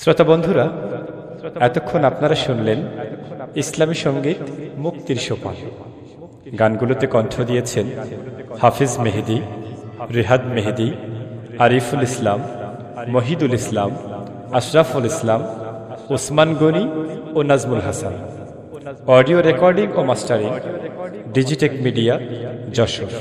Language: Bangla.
শ্রোতা বন্ধুরা, এতক্ষণ আপনারা শুনলেন ইসলামী সংগীত মুক্তির সোপান। গানগুলোতে কণ্ঠ দিয়েছেন হাফিজ মেহেদি, রেহাদ মেহেদি, আরিফুল ইসলাম, মহিদুল ইসলাম, আশরাফুল ইসলাম, ওসমান গনি ও নাজমুল হাসান। অডিও রেকর্ডিং ও মাস্টারিং ডিজিটেক মিডিয়া যশোর।